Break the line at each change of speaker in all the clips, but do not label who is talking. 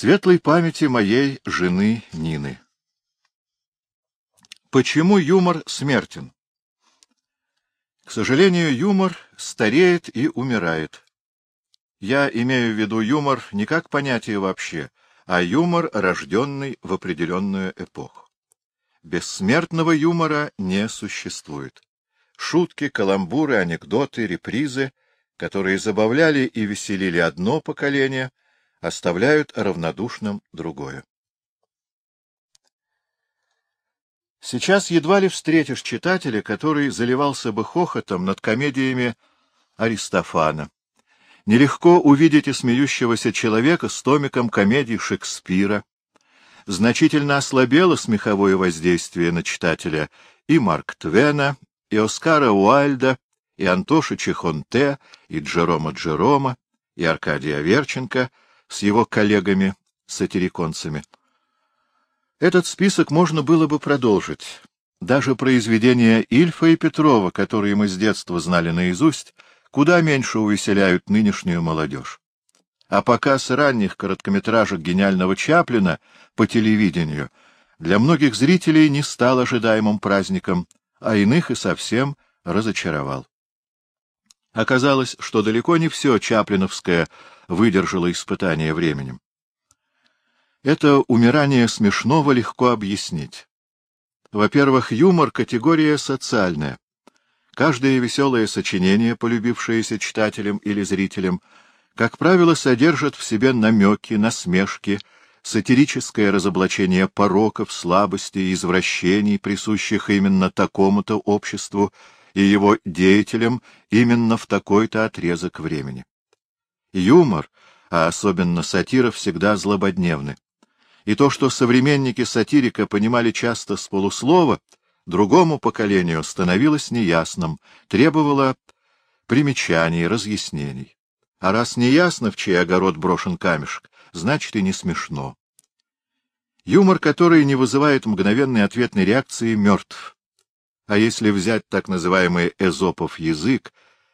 светлой памяти моей жены Нины. Почему юмор смертен? К сожалению, юмор стареет и умирает. Я имею в виду юмор не как понятие вообще, а юмор, рожденный в определенную эпоху. Бессмертного юмора не существует. Шутки, каламбуры, анекдоты, репризы, которые забавляли и веселили одно поколение, оставляют равнодушным другое. Сейчас едва ли встретишь читателя, который заливался бы хохотом над комедиями Аристофана. Нелегко увидеть и смеющегося человека с томиком комедий Шекспира. Значительно ослабело смеховое воздействие на читателя и Марк Твена, и Оскара Уайльда, и Антоша Чехонте, и Джерома Джерома, и Аркадия Аверченко с его коллегами-сатириконцами. Этот список можно было бы продолжить. Даже произведения Ильфа и Петрова, которые мы с детства знали наизусть, куда меньше увеселяют нынешнюю молодежь. А показ ранних короткометражек гениального Чаплина по телевидению для многих зрителей не стал ожидаемым праздником, а иных и совсем разочаровал. Оказалось, что далеко не все Чаплиновское выдержало испытание временем. Это умирание смешного легко объяснить. Во-первых, юмор — категория социальная. Каждое веселое сочинение, полюбившееся читателям или зрителям, как правило, содержит в себе намеки, насмешки, сатирическое разоблачение пороков, слабостей, извращений, присущих именно такому-то обществу и его деятелям именно в такой-то отрезок времени. Юмор, а особенно сатира, всегда злободневны и то, что современники сатирика понимали часто с полуслова, другому поколению становилось неясным, требовало примечаний, разъяснений. А раз неясно, в чей огород брошен камешек, значит и не смешно. Юмор, который не вызывает мгновенной ответной реакции, мертв. А если взять так называемый эзопов язык,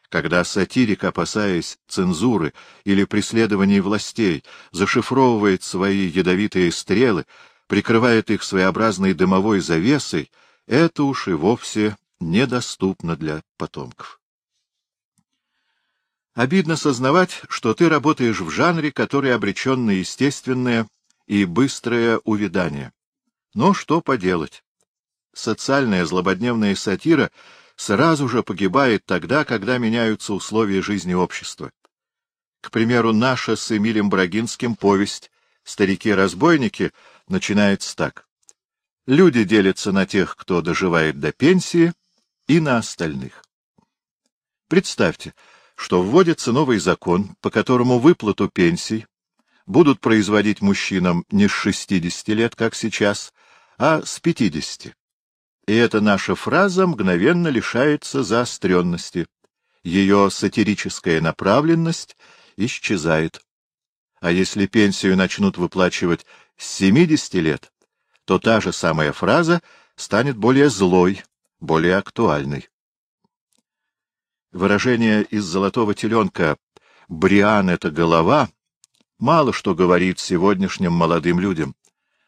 когда сатирик, опасаясь цензуры или преследований властей, зашифровывает свои ядовитые стрелы, прикрывает их своеобразной дымовой завесой, это уж и вовсе недоступно для потомков. Обидно сознавать, что ты работаешь в жанре, который обречен на естественное и быстрое увядание. Но что поделать? Социальная злободневная сатира — сразу же погибает тогда, когда меняются условия жизни общества. К примеру, наша с Эмилем Брагинским повесть «Старики-разбойники» начинается так. Люди делятся на тех, кто доживает до пенсии, и на остальных. Представьте, что вводится новый закон, по которому выплату пенсий будут производить мужчинам не с 60 лет, как сейчас, а с 50 и эта наша фраза мгновенно лишается заостренности. Ее сатирическая направленность исчезает. А если пенсию начнут выплачивать с 70 лет, то та же самая фраза станет более злой, более актуальной. Выражение из «Золотого теленка» «Бриан — это голова» мало что говорит сегодняшним молодым людям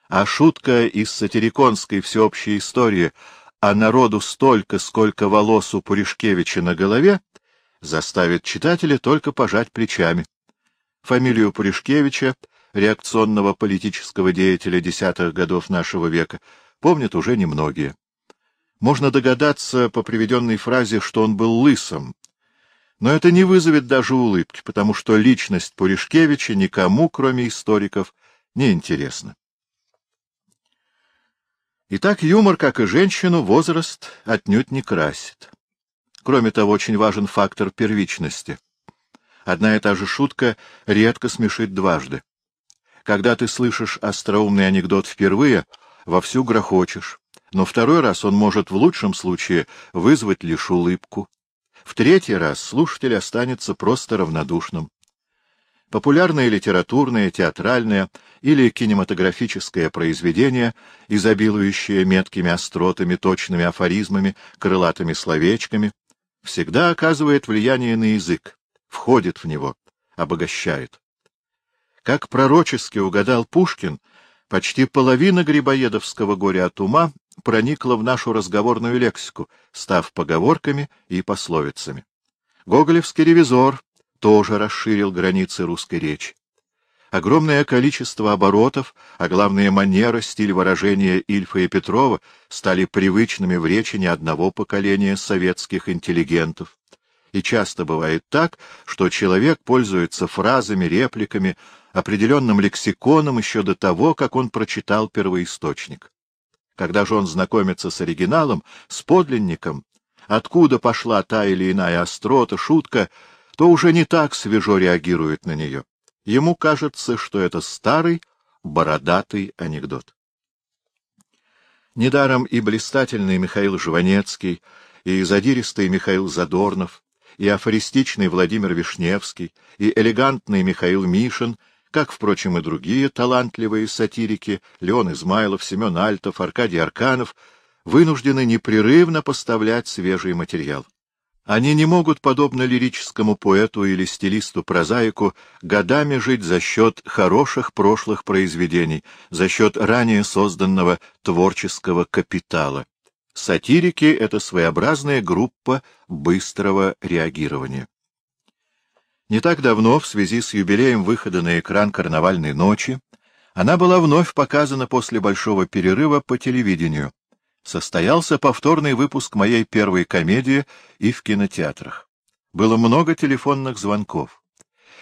а шутка из сатириконской всеобщей истории «А народу столько, сколько волос у Пуришкевича на голове» заставит читателя только пожать плечами. Фамилию Пуришкевича, реакционного политического деятеля десятых годов нашего века, помнят уже немногие. Можно догадаться по приведенной фразе, что он был лысым, но это не вызовет даже улыбки, потому что личность Пуришкевича никому, кроме историков, не интересна. Итак, юмор, как и женщину, возраст отнюдь не красит. Кроме того, очень важен фактор первичности. Одна и та же шутка редко смешит дважды. Когда ты слышишь остроумный анекдот впервые, вовсю грохочешь, но второй раз он может в лучшем случае вызвать лишь улыбку. В третий раз слушатель останется просто равнодушным. Популярное литературное, театральное или кинематографическое произведение, изобилующее меткими остротами, точными афоризмами, крылатыми словечками, всегда оказывает влияние на язык, входит в него, обогащает. Как пророчески угадал Пушкин, почти половина грибоедовского горя от ума проникла в нашу разговорную лексику, став поговорками и пословицами. Гоголевский ревизор тоже расширил границы русской речи. Огромное количество оборотов, а главное манера, стиль выражения Ильфа и Петрова стали привычными в речи ни одного поколения советских интеллигентов. И часто бывает так, что человек пользуется фразами, репликами, определенным лексиконом еще до того, как он прочитал первоисточник. Когда же он знакомится с оригиналом, с подлинником, откуда пошла та или иная острота, шутка, то уже не так свежо реагирует на нее. Ему кажется, что это старый, бородатый анекдот. Недаром и блистательный Михаил Жванецкий, и задиристый Михаил Задорнов, и афористичный Владимир Вишневский, и элегантный Михаил Мишин, как, впрочем, и другие талантливые сатирики, Леон Измайлов, Семен Альтов, Аркадий Арканов, вынуждены непрерывно поставлять свежий материал. Они не могут, подобно лирическому поэту или стилисту-прозаику, годами жить за счет хороших прошлых произведений, за счет ранее созданного творческого капитала. Сатирики — это своеобразная группа быстрого реагирования. Не так давно, в связи с юбилеем выхода на экран «Карнавальной ночи», она была вновь показана после большого перерыва по телевидению состоялся повторный выпуск моей первой комедии и в кинотеатрах. Было много телефонных звонков.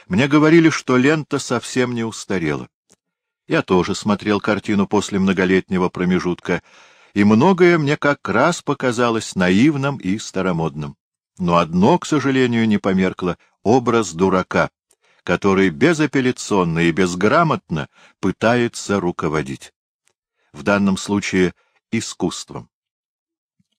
Мне говорили, что лента совсем не устарела. Я тоже смотрел картину после многолетнего промежутка, и многое мне как раз показалось наивным и старомодным. Но одно, к сожалению, не померкло — образ дурака, который безапелляционно и безграмотно пытается руководить. В данном случае — искусством.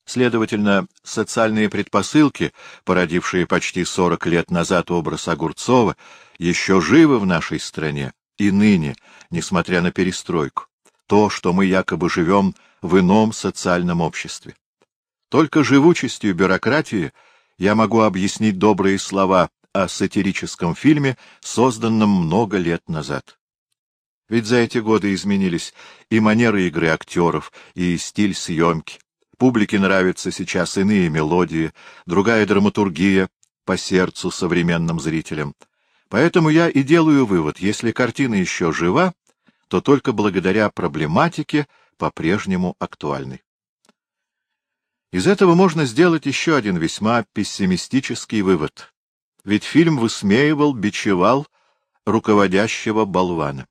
Следовательно, социальные предпосылки, породившие почти 40 лет назад образ Огурцова, еще живы в нашей стране и ныне, несмотря на перестройку, то, что мы якобы живем в ином социальном обществе. Только живучестью бюрократии я могу объяснить добрые слова о сатирическом фильме, созданном много лет назад. Ведь за эти годы изменились и манеры игры актеров, и стиль съемки. Публике нравятся сейчас иные мелодии, другая драматургия по сердцу современным зрителям. Поэтому я и делаю вывод, если картина еще жива, то только благодаря проблематике по-прежнему актуальной. Из этого можно сделать еще один весьма пессимистический вывод. Ведь фильм высмеивал, бичевал руководящего болвана.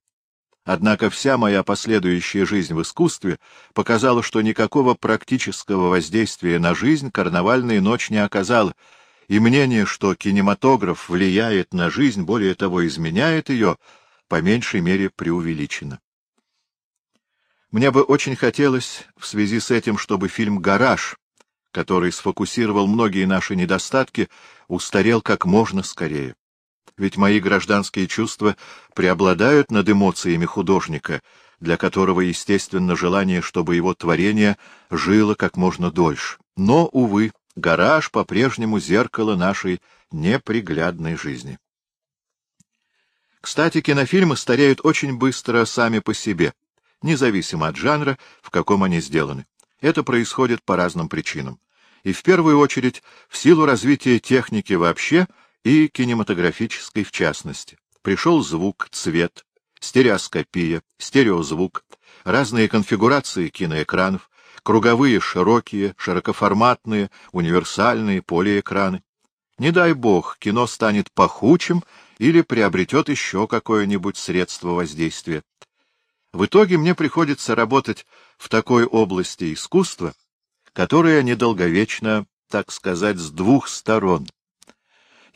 Однако вся моя последующая жизнь в искусстве показала, что никакого практического воздействия на жизнь карнавальная ночь не оказала, и мнение, что кинематограф влияет на жизнь, более того, изменяет ее, по меньшей мере преувеличено. Мне бы очень хотелось в связи с этим, чтобы фильм «Гараж», который сфокусировал многие наши недостатки, устарел как можно скорее ведь мои гражданские чувства преобладают над эмоциями художника, для которого, естественно, желание, чтобы его творение жило как можно дольше. Но, увы, гараж по-прежнему зеркало нашей неприглядной жизни. Кстати, кинофильмы стареют очень быстро сами по себе, независимо от жанра, в каком они сделаны. Это происходит по разным причинам. И в первую очередь в силу развития техники вообще — и кинематографической в частности. Пришел звук, цвет, стереоскопия, стереозвук, разные конфигурации киноэкранов, круговые, широкие, широкоформатные, универсальные полиэкраны. Не дай бог, кино станет пахучим или приобретет еще какое-нибудь средство воздействия. В итоге мне приходится работать в такой области искусства, которая недолговечна, так сказать, с двух сторон.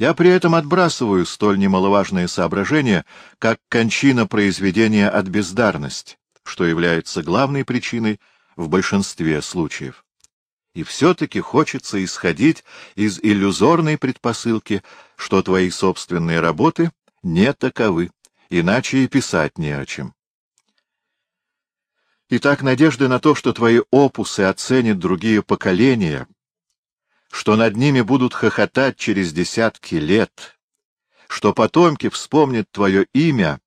Я при этом отбрасываю столь немаловажные соображения, как кончина произведения от бездарности, что является главной причиной в большинстве случаев. И все-таки хочется исходить из иллюзорной предпосылки, что твои собственные работы не таковы, иначе и писать не о чем. Итак, надежды на то, что твои опусы оценят другие поколения — что над ними будут хохотать через десятки лет, что потомки вспомнят твое имя,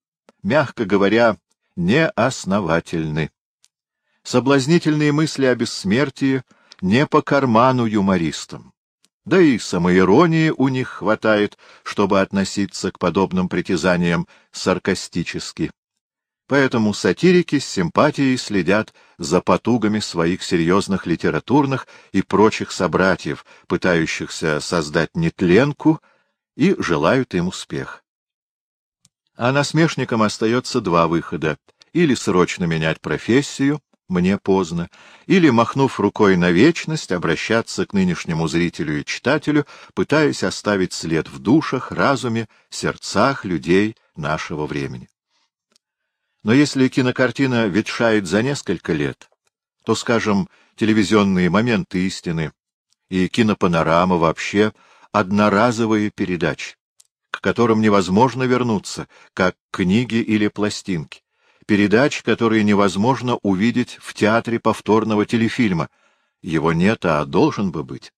мягко говоря, неосновательны. Соблазнительные мысли о бессмертии не по карману юмористам. Да и самоиронии у них хватает, чтобы относиться к подобным притязаниям саркастически. Поэтому сатирики с симпатией следят за потугами своих серьезных литературных и прочих собратьев, пытающихся создать нетленку, и желают им успех. А насмешникам остается два выхода — или срочно менять профессию, мне поздно, или, махнув рукой на вечность, обращаться к нынешнему зрителю и читателю, пытаясь оставить след в душах, разуме, сердцах людей нашего времени. Но если кинокартина ветшает за несколько лет, то, скажем, телевизионные моменты истины и кинопанорама вообще одноразовые передачи, к которым невозможно вернуться, как книги или пластинки, передач, которые невозможно увидеть в театре повторного телефильма. Его нет, а должен бы быть.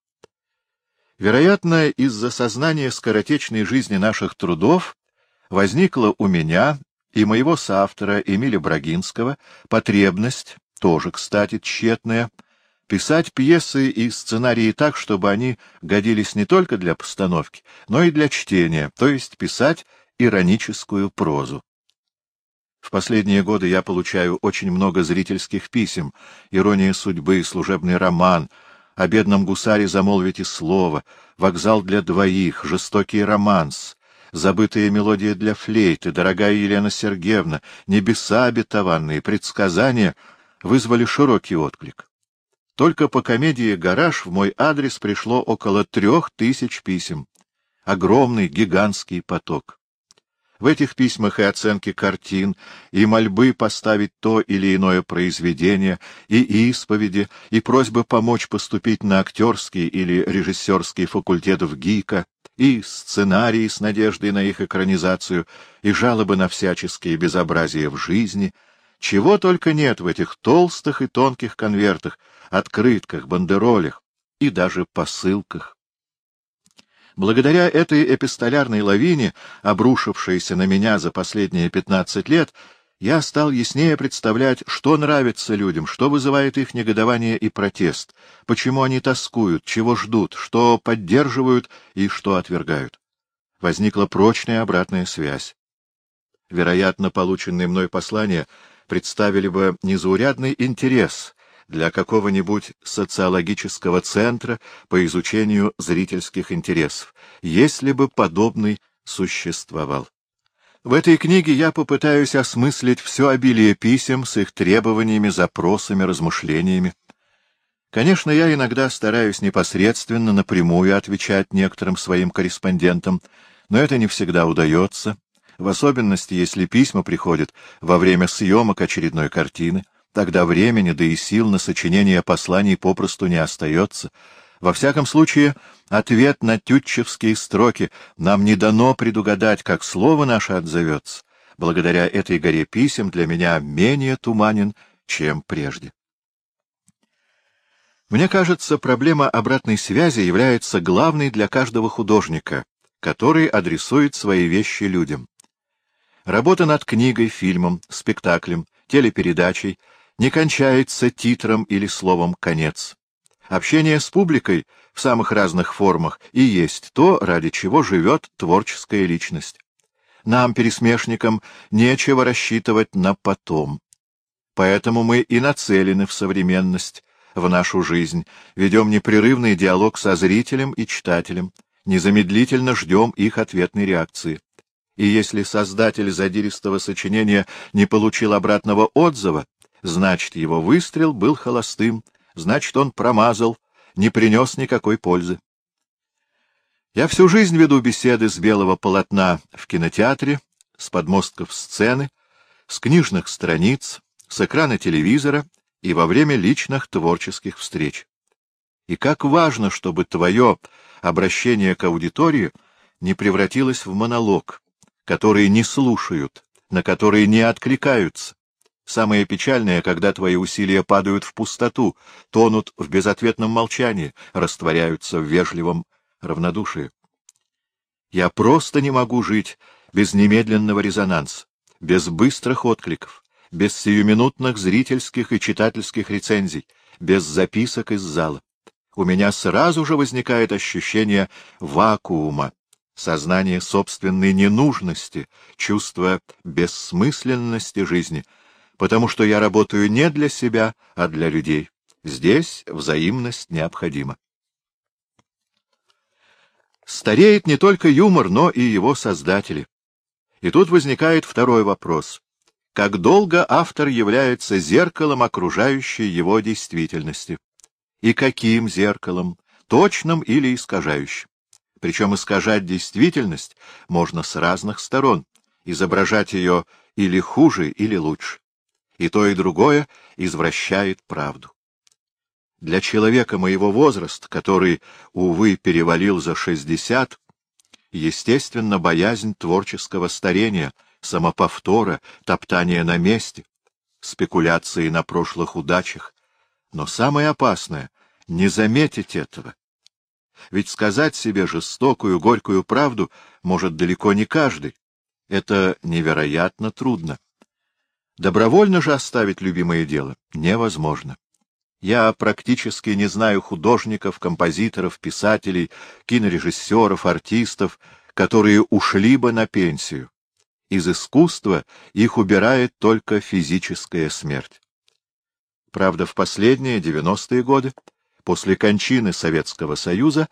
Вероятно, из-за сознания скоротечной жизни наших трудов возникла у меня и моего соавтора Эмиля Брагинского потребность, тоже, кстати, тщетная, писать пьесы и сценарии так, чтобы они годились не только для постановки, но и для чтения, то есть писать ироническую прозу. В последние годы я получаю очень много зрительских писем, ирония судьбы, служебный роман, о бедном гусаре замолвите слово, вокзал для двоих, жестокий романс, забытые мелодии для флейты, дорогая Елена Сергеевна, небеса обетованные, предсказания вызвали широкий отклик. Только по комедии «Гараж» в мой адрес пришло около трех тысяч писем. Огромный, гигантский поток. В этих письмах и оценки картин, и мольбы поставить то или иное произведение, и исповеди, и просьбы помочь поступить на актерский или режиссерский факультет в ГИКа, и сценарии с надеждой на их экранизацию, и жалобы на всяческие безобразия в жизни. Чего только нет в этих толстых и тонких конвертах, открытках, бандеролях и даже посылках. Благодаря этой эпистолярной лавине, обрушившейся на меня за последние пятнадцать лет, я стал яснее представлять, что нравится людям, что вызывает их негодование и протест, почему они тоскуют, чего ждут, что поддерживают и что отвергают. Возникла прочная обратная связь. Вероятно, полученные мной послания представили бы незаурядный интерес для какого-нибудь социологического центра по изучению зрительских интересов, если бы подобный существовал. В этой книге я попытаюсь осмыслить все обилие писем с их требованиями, запросами, размышлениями. Конечно, я иногда стараюсь непосредственно, напрямую отвечать некоторым своим корреспондентам, но это не всегда удается, в особенности, если письма приходят во время съемок очередной картины. Тогда времени, да и сил на сочинение посланий попросту не остается. Во всяком случае, ответ на тютчевские строки нам не дано предугадать, как слово наше отзовется. Благодаря этой горе писем для меня менее туманен, чем прежде. Мне кажется, проблема обратной связи является главной для каждого художника, который адресует свои вещи людям. Работа над книгой, фильмом, спектаклем, телепередачей — не кончается титром или словом «конец». Общение с публикой в самых разных формах и есть то, ради чего живет творческая личность. Нам, пересмешникам, нечего рассчитывать на потом. Поэтому мы и нацелены в современность, в нашу жизнь, ведем непрерывный диалог со зрителем и читателем, незамедлительно ждем их ответной реакции. И если создатель задиристого сочинения не получил обратного отзыва, Значит, его выстрел был холостым, значит, он промазал, не принес никакой пользы. Я всю жизнь веду беседы с белого полотна в кинотеатре, с подмостков сцены, с книжных страниц, с экрана телевизора и во время личных творческих встреч. И как важно, чтобы твое обращение к аудитории не превратилось в монолог, который не слушают, на который не откликаются, Самое печальное, когда твои усилия падают в пустоту, тонут в безответном молчании, растворяются в вежливом равнодушии. Я просто не могу жить без немедленного резонанса, без быстрых откликов, без сиюминутных зрительских и читательских рецензий, без записок из зала. У меня сразу же возникает ощущение вакуума, сознание собственной ненужности, чувство бессмысленности жизни, потому что я работаю не для себя, а для людей. Здесь взаимность необходима. Стареет не только юмор, но и его создатели. И тут возникает второй вопрос. Как долго автор является зеркалом окружающей его действительности? И каким зеркалом? Точным или искажающим? Причем искажать действительность можно с разных сторон, изображать ее или хуже, или лучше. И то, и другое извращает правду. Для человека моего возраста, который, увы, перевалил за шестьдесят, естественно, боязнь творческого старения, самоповтора, топтания на месте, спекуляции на прошлых удачах. Но самое опасное — не заметить этого. Ведь сказать себе жестокую, горькую правду может далеко не каждый. Это невероятно трудно. Добровольно же оставить любимое дело невозможно. Я практически не знаю художников, композиторов, писателей, кинорежиссеров, артистов, которые ушли бы на пенсию. Из искусства их убирает только физическая смерть. Правда, в последние девяностые годы, после кончины Советского Союза,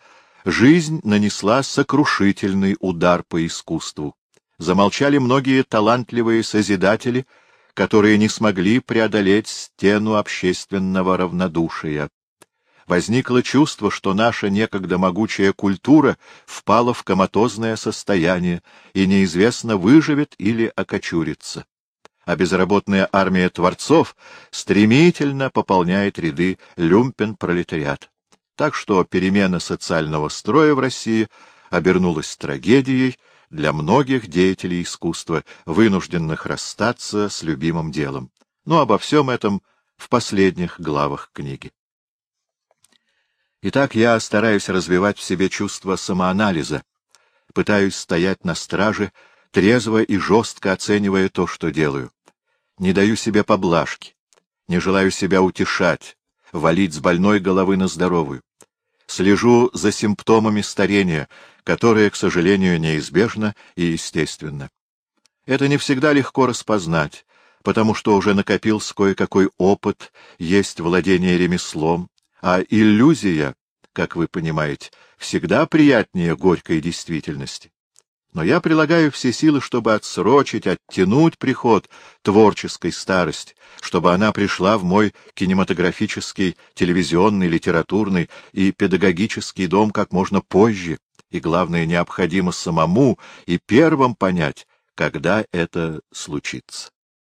жизнь нанесла сокрушительный удар по искусству. Замолчали многие талантливые созидатели — которые не смогли преодолеть стену общественного равнодушия. Возникло чувство, что наша некогда могучая культура впала в коматозное состояние и неизвестно, выживет или окочурится. А безработная армия творцов стремительно пополняет ряды люмпен-пролетариат. Так что перемена социального строя в России обернулась трагедией, для многих деятелей искусства, вынужденных расстаться с любимым делом. Но обо всем этом в последних главах книги. Итак, я стараюсь развивать в себе чувство самоанализа, пытаюсь стоять на страже, трезво и жестко оценивая то, что делаю. Не даю себе поблажки, не желаю себя утешать, валить с больной головы на здоровую. Слежу за симптомами старения, которое, к сожалению, неизбежно и естественно. Это не всегда легко распознать, потому что уже накопился кое-какой опыт, есть владение ремеслом, а иллюзия, как вы понимаете, всегда приятнее горькой действительности. Но я прилагаю все силы, чтобы отсрочить, оттянуть приход творческой старости, чтобы она пришла в мой кинематографический, телевизионный, литературный и педагогический дом как можно позже, и, главное, необходимо самому и первым понять, когда это случится.